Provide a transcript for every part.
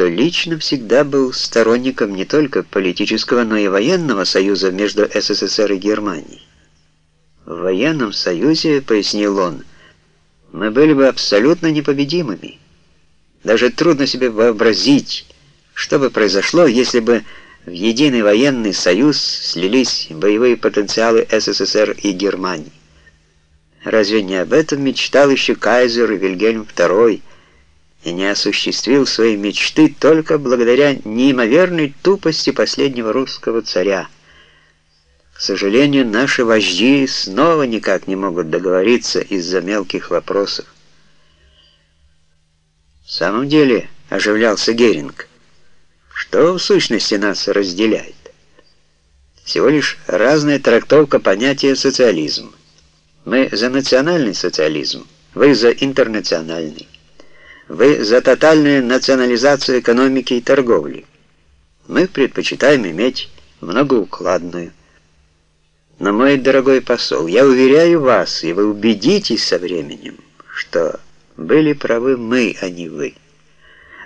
что лично всегда был сторонником не только политического, но и военного союза между СССР и Германией. В военном союзе, пояснил он, мы были бы абсолютно непобедимыми. Даже трудно себе вообразить, что бы произошло, если бы в единый военный союз слились боевые потенциалы СССР и Германии. Разве не об этом мечтал еще кайзер Вильгельм II и не осуществил свои мечты только благодаря неимоверной тупости последнего русского царя? К сожалению, наши вожди снова никак не могут договориться из-за мелких вопросов. В самом деле, оживлялся Геринг, что в сущности нас разделяет? Всего лишь разная трактовка понятия социализм. Мы за национальный социализм, вы за интернациональный. Вы за тотальную национализацию экономики и торговли. Мы предпочитаем иметь многоукладную. Но, мой дорогой посол, я уверяю вас, и вы убедитесь со временем, что были правы мы, а не вы.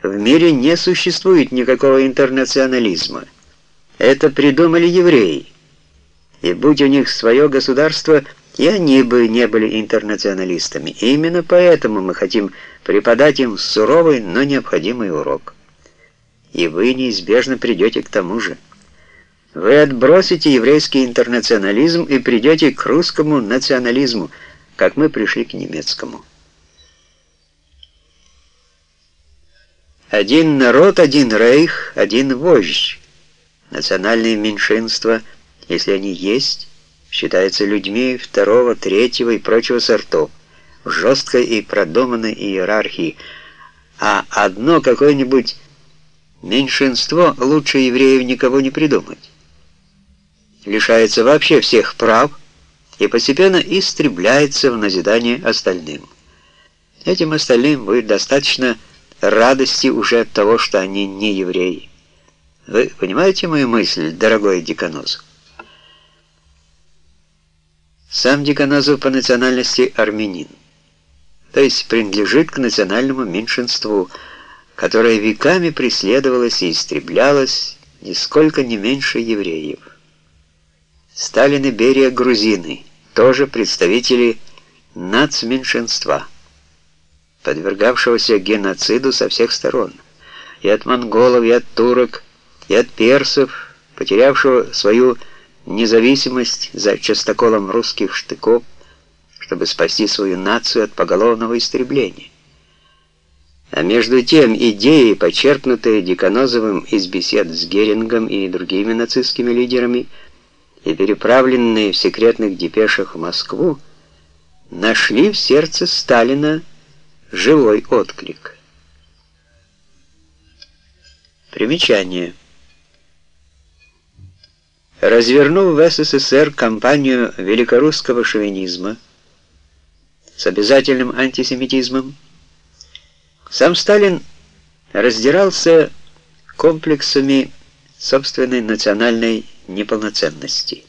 В мире не существует никакого интернационализма. Это придумали евреи. И будь у них свое государство, и они бы не были интернационалистами. И именно поэтому мы хотим преподать им суровый, но необходимый урок. И вы неизбежно придете к тому же. Вы отбросите еврейский интернационализм и придете к русскому национализму, как мы пришли к немецкому. Один народ, один рейх, один вождь. Национальные меньшинства, если они есть, считаются людьми второго, третьего и прочего сортов, в жесткой и продуманной иерархии, а одно какое-нибудь меньшинство лучше евреев никого не придумать лишается вообще всех прав и постепенно истребляется в назидание остальным. Этим остальным будет достаточно радости уже от того, что они не евреи. Вы понимаете мою мысль, дорогой Деканозов? Сам Деканозов по национальности армянин, то есть принадлежит к национальному меньшинству, которое веками преследовалось и истреблялось нисколько не меньше евреев. Сталин и Берия грузины, тоже представители нацменьшинства, подвергавшегося геноциду со всех сторон, и от монголов, и от турок, и от персов, потерявшего свою независимость за частоколом русских штыков, чтобы спасти свою нацию от поголовного истребления. А между тем идеи, почерпнутые Деканозовым из бесед с Герингом и другими нацистскими лидерами, и переправленные в секретных депешах в Москву, нашли в сердце Сталина живой отклик. Примечание. Развернув в СССР кампанию великорусского шовинизма с обязательным антисемитизмом, сам Сталин раздирался комплексами собственной национальной неполноценности.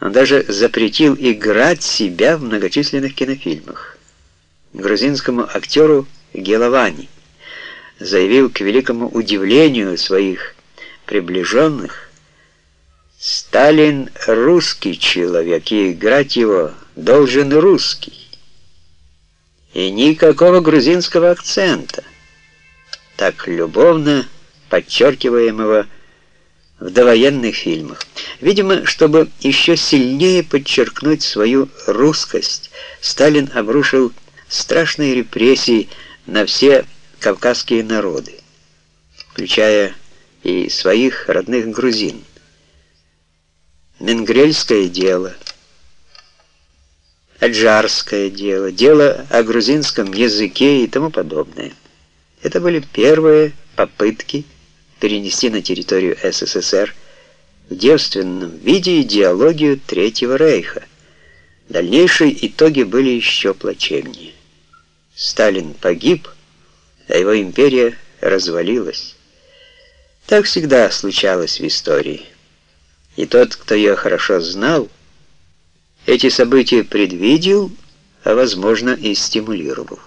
Он даже запретил играть себя в многочисленных кинофильмах. Грузинскому актеру Геловани заявил к великому удивлению своих приближенных, «Сталин русский человек, и играть его должен русский. И никакого грузинского акцента, так любовно подчеркиваемого в довоенных фильмах. Видимо, чтобы еще сильнее подчеркнуть свою русскость, Сталин обрушил страшные репрессии на все кавказские народы, включая и своих родных грузин. Менгрельское дело, Аджарское дело, дело о грузинском языке и тому подобное. Это были первые попытки перенести на территорию СССР в девственном виде идеологию Третьего Рейха. Дальнейшие итоги были еще плачевнее. Сталин погиб, а его империя развалилась. Так всегда случалось в истории. И тот, кто ее хорошо знал, эти события предвидел, а возможно и стимулировал.